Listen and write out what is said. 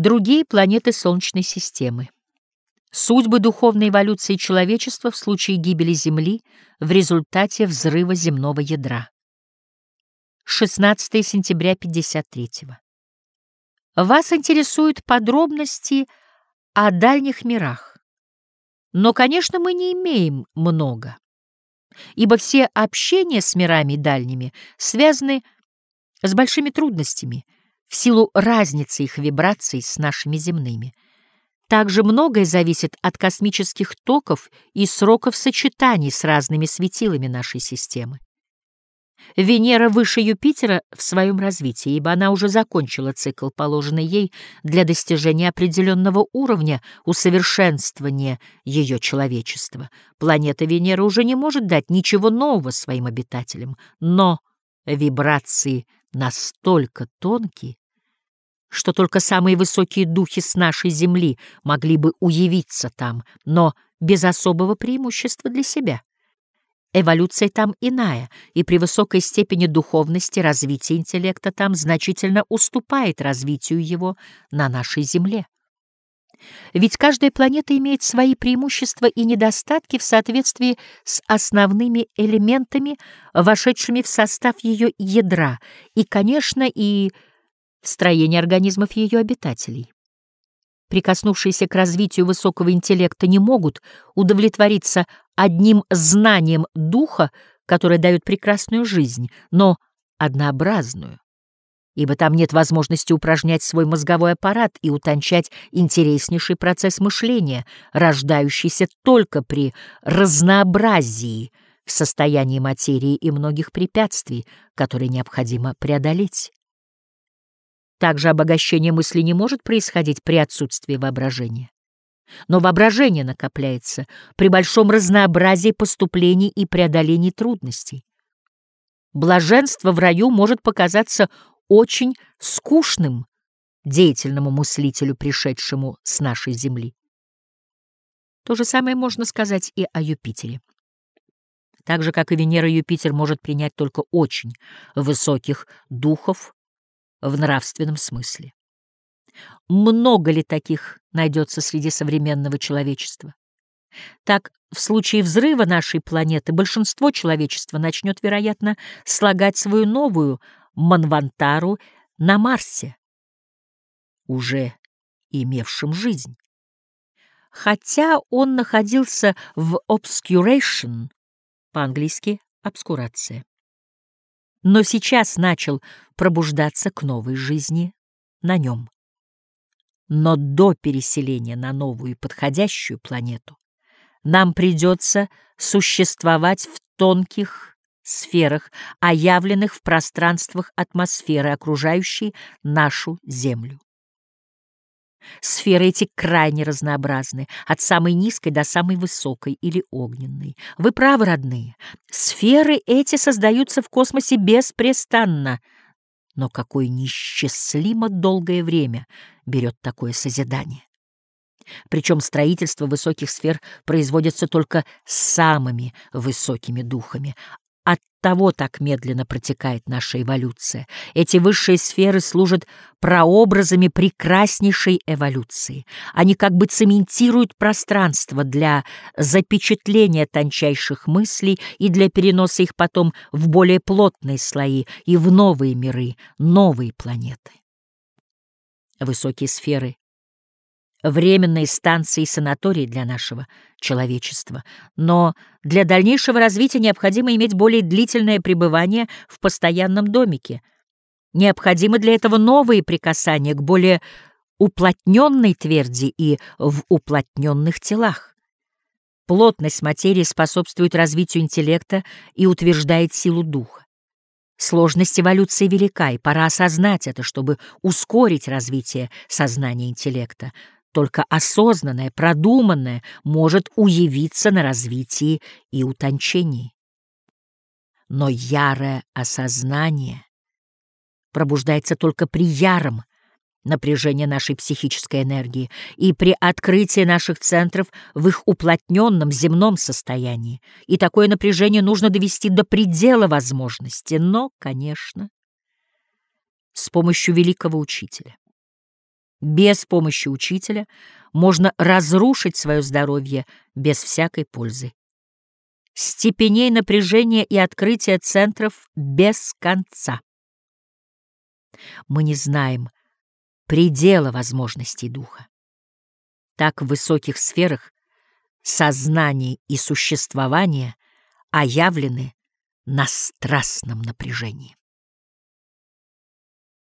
Другие планеты Солнечной системы. Судьбы духовной эволюции человечества в случае гибели Земли в результате взрыва земного ядра. 16 сентября 53 -го. Вас интересуют подробности о дальних мирах. Но, конечно, мы не имеем много, ибо все общения с мирами дальними связаны с большими трудностями в силу разницы их вибраций с нашими земными. Также многое зависит от космических токов и сроков сочетаний с разными светилами нашей системы. Венера выше Юпитера в своем развитии, ибо она уже закончила цикл, положенный ей для достижения определенного уровня усовершенствования ее человечества. Планета Венера уже не может дать ничего нового своим обитателям, но вибрации настолько тонкие, что только самые высокие духи с нашей Земли могли бы уявиться там, но без особого преимущества для себя. Эволюция там иная, и при высокой степени духовности развитие интеллекта там значительно уступает развитию его на нашей Земле. Ведь каждая планета имеет свои преимущества и недостатки в соответствии с основными элементами, вошедшими в состав ее ядра, и, конечно, и строение организмов ее обитателей прикоснувшиеся к развитию высокого интеллекта, не могут удовлетвориться одним знанием духа, которое дает прекрасную жизнь, но однообразную, ибо там нет возможности упражнять свой мозговой аппарат и утончать интереснейший процесс мышления, рождающийся только при разнообразии в состоянии материи и многих препятствий, которые необходимо преодолеть. Также обогащение мысли не может происходить при отсутствии воображения. Но воображение накопляется при большом разнообразии поступлений и преодолении трудностей. Блаженство в раю может показаться очень скучным деятельному мыслителю, пришедшему с нашей земли. То же самое можно сказать и о Юпитере. Так же, как и Венера, Юпитер может принять только очень высоких духов, в нравственном смысле. Много ли таких найдется среди современного человечества? Так, в случае взрыва нашей планеты большинство человечества начнет, вероятно, слагать свою новую Манвантару на Марсе, уже имевшем жизнь. Хотя он находился в obscuration, по-английски обскурация но сейчас начал пробуждаться к новой жизни на нем. Но до переселения на новую и подходящую планету нам придется существовать в тонких сферах, оявленных в пространствах атмосферы, окружающей нашу Землю. Сферы эти крайне разнообразны, от самой низкой до самой высокой или огненной. Вы правы, родные, сферы эти создаются в космосе беспрестанно. Но какое несчастливо долгое время берет такое созидание. Причем строительство высоких сфер производится только самыми высокими духами, от того так медленно протекает наша эволюция. Эти высшие сферы служат прообразами прекраснейшей эволюции. Они как бы цементируют пространство для запечатления тончайших мыслей и для переноса их потом в более плотные слои и в новые миры, новые планеты. Высокие сферы временные станции и санатории для нашего человечества. Но для дальнейшего развития необходимо иметь более длительное пребывание в постоянном домике. Необходимы для этого новые прикасания к более уплотненной тверди и в уплотненных телах. Плотность материи способствует развитию интеллекта и утверждает силу духа. Сложность эволюции велика, и пора осознать это, чтобы ускорить развитие сознания интеллекта. Только осознанное, продуманное может уявиться на развитии и утончении. Но ярое осознание пробуждается только при яром напряжении нашей психической энергии и при открытии наших центров в их уплотненном земном состоянии. И такое напряжение нужно довести до предела возможности, но, конечно, с помощью великого учителя. Без помощи учителя можно разрушить свое здоровье без всякой пользы. Степеней напряжения и открытия центров без конца. Мы не знаем предела возможностей духа. Так в высоких сферах сознание и существование оявлены на страстном напряжении.